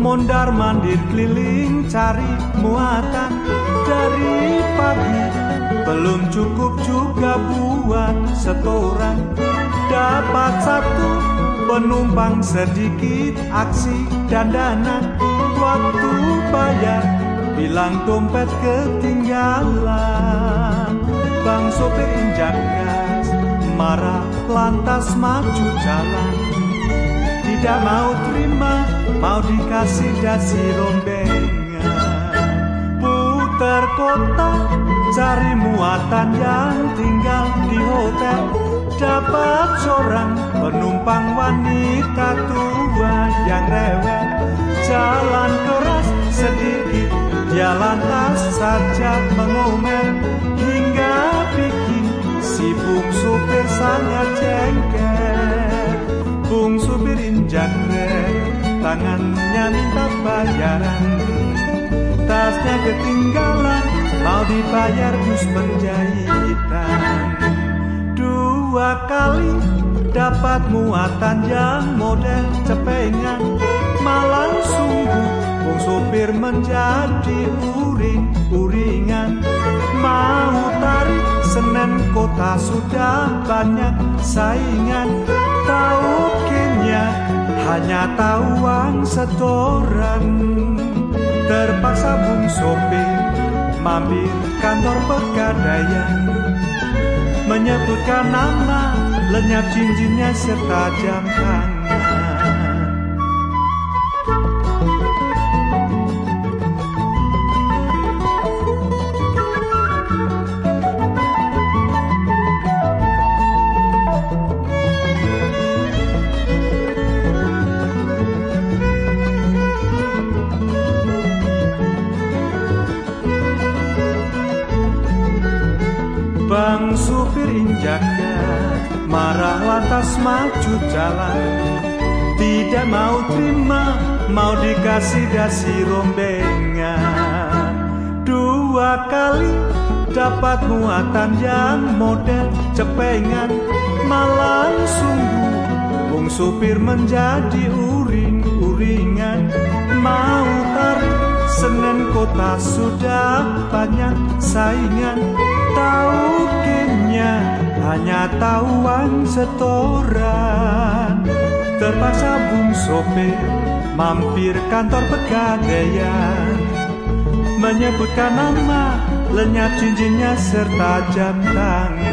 mondar mandir keliling cari muatan. Dari pagi belum cukup juga buat setoran. Dapat satu penumpang sedikit aksi dandanan waktu bayar bilang dompet ketinggalan. Bang sopir injak gas marah lantas maju jalan. Tidak mau terima mau dikasih dasi rombengan. Putar kota cari muatan yang tinggal di hotel. Dapat seorang penumpang wanita tua yang rewel. Jalan keras sedikit dia lantas saja mengomel. Hingga bikin si bung supir sangat jengkel tangannya minta bayaran. Tasnya ketinggalan mau dibayar bus penjahitan. Dua kali dapat muatan yang model cepengan malang sungguh Bung sopir menjadi uring-uringan Mau tarik Senen kota sudah banyak saingan hanya tawang setoran. Terpaksa bung sopir mampir kantor pegadaian. Menyebutkan nama lenyap cincinnya serta jam tangan Bang supir injak gas Marah lantas maju jalan. Tidak mau terima Mau dikasih dasi rombengan. Dua kali dapat muatan yang model cepengan. Malang sungguh Bung supir menjadi uring-uringan. Mau tarik Senen kota sudah banyak saingan. Tahu hanya tahuan setoran. Terpaksa bung sopir mampir kantor pegadaian. Menyebutkan nama lenyap cincinnya serta jam tangan